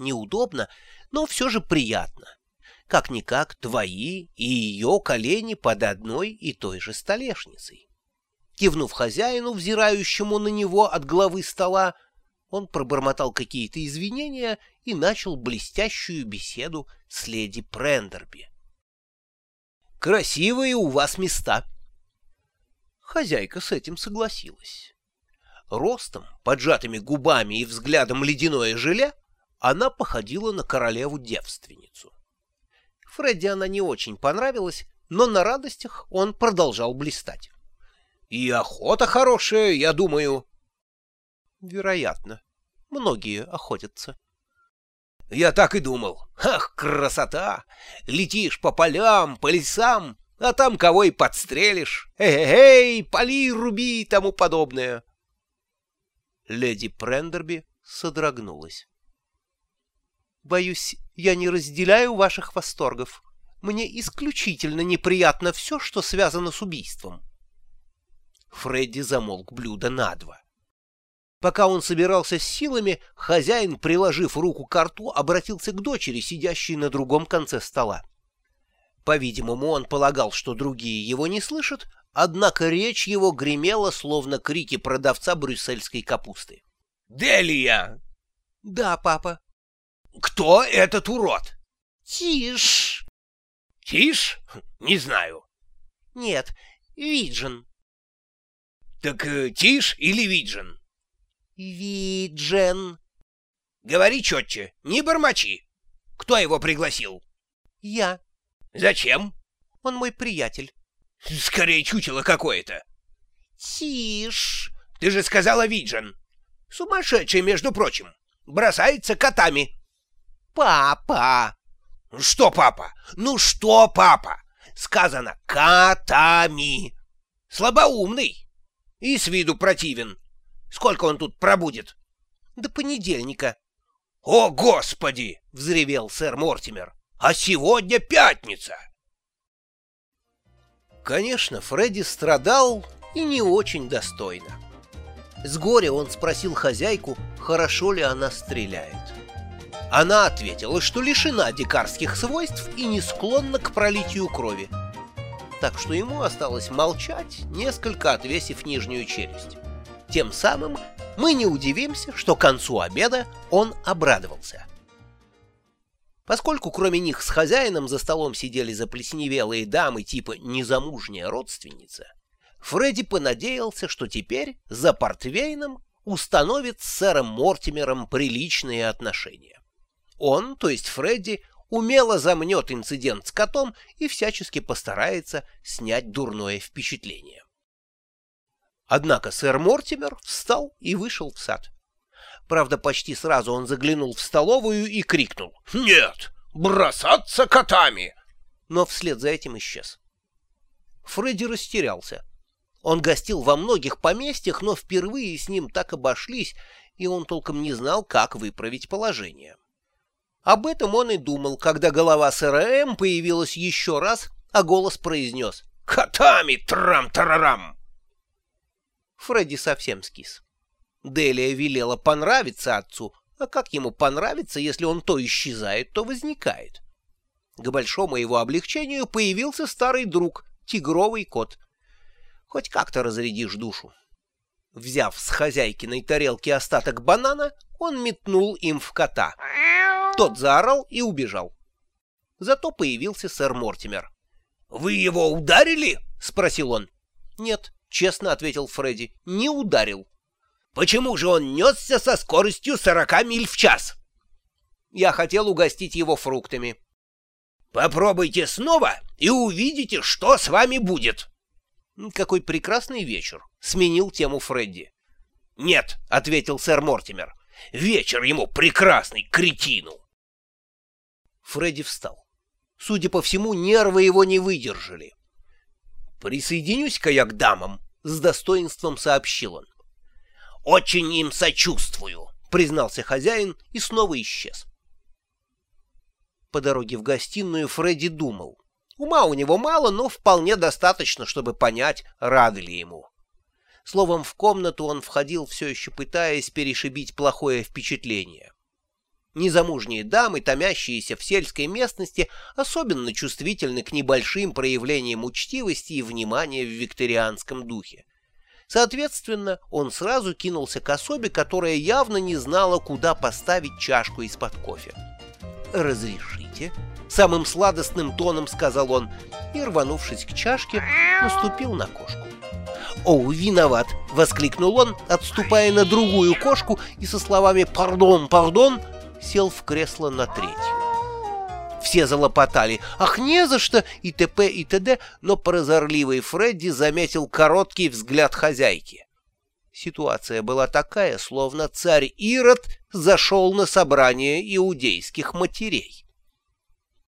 неудобно, но все же приятно. Как-никак твои и ее колени под одной и той же столешницей. Кивнув хозяину, взирающему на него от главы стола, он пробормотал какие-то извинения и начал блестящую беседу с леди Прендерби. «Красивые у вас места!» Хозяйка с этим согласилась. Ростом, поджатыми губами и взглядом ледяное желе она походила на королеву-девственницу. Фредди она не очень понравилась, но на радостях он продолжал блистать. «И охота хорошая, я думаю», Вероятно. Многие охотятся. Я так и думал. Ах, красота! Летишь по полям, по лесам, а там кого и подстрелишь. Эй-эй, поли, руби и тому подобное. Леди Прендерби содрогнулась. Боюсь, я не разделяю ваших восторгов. Мне исключительно неприятно все, что связано с убийством. Фредди замолк блюдо на два. Пока он собирался с силами, хозяин, приложив руку к рту, обратился к дочери, сидящей на другом конце стола. По-видимому, он полагал, что другие его не слышат, однако речь его гремела, словно крики продавца брюссельской капусты. «Делия!» «Да, папа». «Кто этот урод?» «Тиш». «Тиш? Не знаю». «Нет, Виджин». «Так э, Тиш или Виджин?» «Виджен». «Говори четче, не бормочи. Кто его пригласил?» «Я». «Зачем?» «Он мой приятель». «Скорее чучело какое-то». «Тише». «Ты же сказала Виджен». «Сумасшедший, между прочим. Бросается котами». «Папа». «Что папа? Ну что папа?» Сказано «котами». Слабоумный и с виду противен. Сколько он тут пробудет? До понедельника. О, Господи! — взревел сэр Мортимер. А сегодня пятница! Конечно, Фредди страдал и не очень достойно. С горя он спросил хозяйку, хорошо ли она стреляет. Она ответила, что лишена дикарских свойств и не склонна к пролитию крови. Так что ему осталось молчать, несколько отвесив нижнюю челюсть. Тем самым мы не удивимся, что к концу обеда он обрадовался. Поскольку кроме них с хозяином за столом сидели заплесневелые дамы типа «незамужняя родственница», Фредди понадеялся, что теперь за портвейном установит с сэром Мортимером приличные отношения. Он, то есть Фредди, умело замнет инцидент с котом и всячески постарается снять дурное впечатление. Однако сэр Мортимер встал и вышел в сад. Правда, почти сразу он заглянул в столовую и крикнул «Нет! Бросаться котами!» Но вслед за этим исчез. Фредди растерялся. Он гостил во многих поместьях, но впервые с ним так обошлись, и он толком не знал, как выправить положение. Об этом он и думал, когда голова сэра М появилась еще раз, а голос произнес «Котами, трам-тарарам!» Фредди совсем скис. Делия велела понравиться отцу, а как ему понравится, если он то исчезает, то возникает? К большому его облегчению появился старый друг, тигровый кот. Хоть как-то разрядишь душу. Взяв с хозяйкиной тарелки остаток банана, он метнул им в кота. Тот заорал и убежал. Зато появился сэр Мортимер. «Вы его ударили?» — спросил он. «Нет, — честно ответил Фредди, — не ударил. «Почему же он несся со скоростью сорока миль в час?» Я хотел угостить его фруктами. «Попробуйте снова и увидите, что с вами будет». «Какой прекрасный вечер», — сменил тему Фредди. «Нет», — ответил сэр Мортимер, — «вечер ему прекрасный, кретину». Фредди встал. Судя по всему, нервы его не выдержали. «Присоединюсь-ка я к дамам», — с достоинством сообщил он. «Очень им сочувствую», — признался хозяин и снова исчез. По дороге в гостиную Фредди думал. Ума у него мало, но вполне достаточно, чтобы понять, рады ли ему. Словом, в комнату он входил, все еще пытаясь перешибить плохое впечатление. Незамужние дамы, томящиеся в сельской местности, особенно чувствительны к небольшим проявлениям учтивости и внимания в викторианском духе. Соответственно, он сразу кинулся к особе, которая явно не знала, куда поставить чашку из-под кофе. «Разрешите?» — самым сладостным тоном сказал он, и, рванувшись к чашке, наступил на кошку. «О, виноват!» — воскликнул он, отступая на другую кошку и со словами «Пардон, пардон!» сел в кресло на третью. Все залопотали «Ах, не за что!» и т.п. и т.д., но прозорливый Фредди заметил короткий взгляд хозяйки. Ситуация была такая, словно царь Ирод зашел на собрание иудейских матерей.